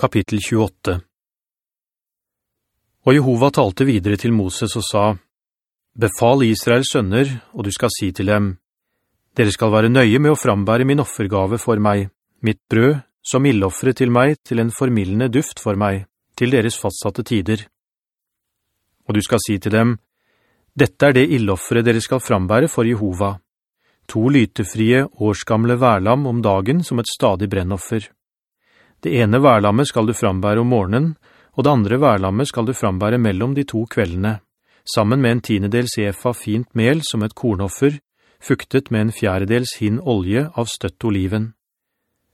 Kapittel 28 Og Jehova talte videre til Moses og sa, «Befal Israels sønner, og du skal si til dem, «Dere skal være nøye med å frambære min offergave for meg, mitt brød, som illoffere til meg, til en formillende duft for meg, til deres fastsatte tider.» Og du skal si til dem, «Dette er det illoffere dere skal frambære for Jehova, to lytefrie årsgamle værlam om dagen som et stadig brennoffer. Det ene værlammet skal du frambære om morgenen, og det andre værlammet skal du frambære mellom de to kveldene, sammen med en tiendedels efa fint mel som et kornoffer, fuktet med en fjerdedels hin olje av støtt oliven.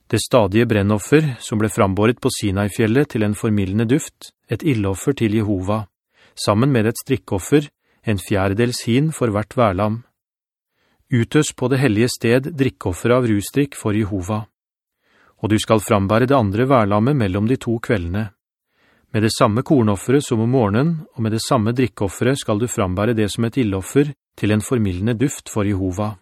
Det stadige brennoffer som ble frambåret på Sinai-fjellet til en formillende duft, et illoffer til Jehova, sammen med et strikkoffer, en fjerdedels hin for hvert værlam. Utøs på det hellige sted drikkoffer av rusdrikk for Jehova. Og du skal frambære det andre værlammet mellom de to kveldene. Med det samme kornofferet som om morgenen, og med det samme drikkoffere skal du frambære det som et illoffer til en formillende duft for Jehova.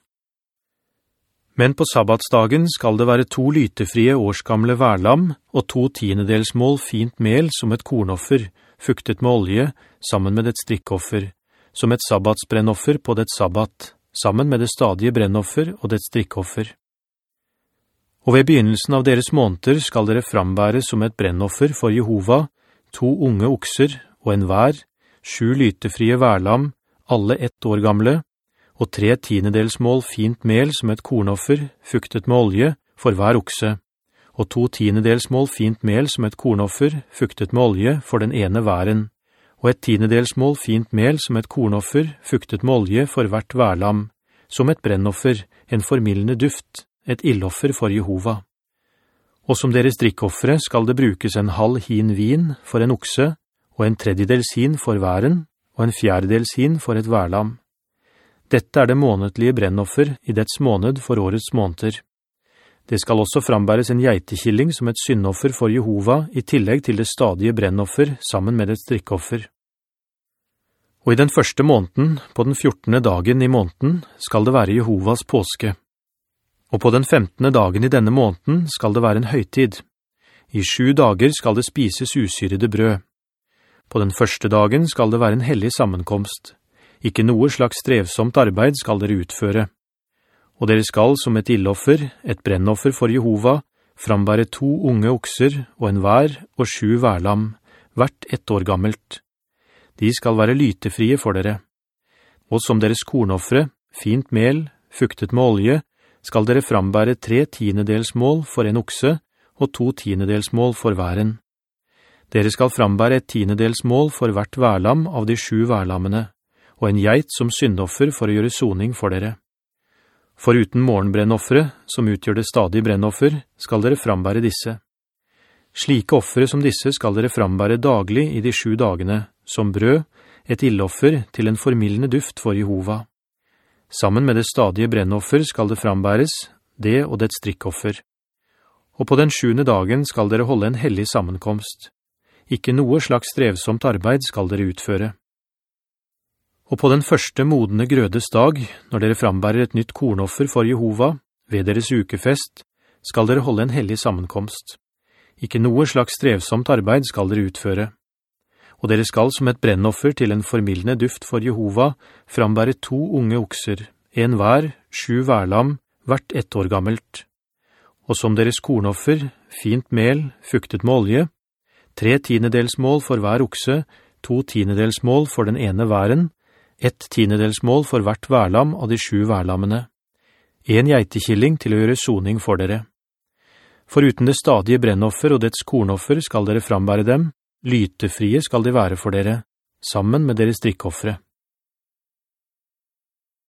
Men på sabbatsdagen skal det være to lytefrie årsgamle værlam og to tiendedelsmål fint mel som et kornoffer, fuktet med olje, sammen med et strikkoffer, som et sabbatsbrennoffer på det sabbat, sammen med det stadige brennoffer og det strikkoffer. Og ved begynnelsen av deres måneder skal dere frambære som et brennoffer for Jehova, to unge okser og en vær, sju lytefrie værlam, alle ett år gamle, og tre tiendedelsmål fint mel som et kornoffer, fuktet med olje, for hver okse, og to tiendedelsmål fint mel som et kornoffer, fuktet med olje, for den ene væren, og et tiendedelsmål fint mel som et kornoffer, fuktet med olje for hvert værlam, som et brennoffer, en formillende duft, et illoffer for Jehova. Og som deres drikkoffere skal det brukes en halv hin vin for en okse, og en tredjedels hin for væren, og en fjerdedels hin for et værlam. Dette er det månedlige brennoffer i dets måned for årets måneder. Det skal også frambæres en geitekilling som et syndoffer for Jehova i tillegg til det stadige brennoffer sammen med et strikkoffer. Og i den første måneden, på den fjortende dagen i måneden, skal det være Jehovas påske. Og på den femtende dagen i denne måneden skal det være en høytid. I sju dager skal det spises usyrede brød. På den første dagen skal det være en hellig sammenkomst. Ikke noe slags strevsomt arbeid skal dere utføre. Og dere skal som et illoffer, et brennoffer for Jehova, frambære to unge okser og en vær og sju værlam, hvert ett år gammelt. De skal være lytefrie for dere. Og som deres kornoffere, fint mel, fuktet med olje, skal dere frambære tre tiendedelsmål for en okse og to tiendedelsmål for væren. Dere skal frambære et tiendedelsmål for hvert værlam av de sju værlammene, og en geit som syndoffer for å gjøre soning for dere. For uten morgenbrennoffere, som utgjør det stadig brennoffer, skal dere frambære disse. Slike offere som disse skal dere frambære daglig i de sju dagene, som brød, et illoffer til en formillende duft for Jehova. Sammen med det stadige brennoffer skal det frambæres, det og det strikkoffer. Og på den sjuende dagen skal dere holde en hellig sammenkomst. Ikke noe slags strevsomt arbeid skal dere utføre. Og på den første modne grødes dag, når dere frambærer et nytt kornoffer for Jehova, ved deres ukefest, skal dere holde en hellig sammenkomst. Ikke noe slags strevsomt arbeid skal dere utføre. Og dere skal som et brennoffer til en formildende duft for Jehova frambære to unge okser, en vær, sju værlam, hvert ett år gammelt. Og som deres kornoffer, fint mel, fuktet med olje, tre tiendedelsmål for hver okse, to tiendedelsmål for den ene væren, ett tiendedelsmål for hvert værlam av de sju værlammene, en geitekilling til å gjøre soning for dere. Foruten det stadige brennoffer og dets kornoffer skal dere frambære dem, lytefrie skal de være for dere, sammen med deres drikkoffere.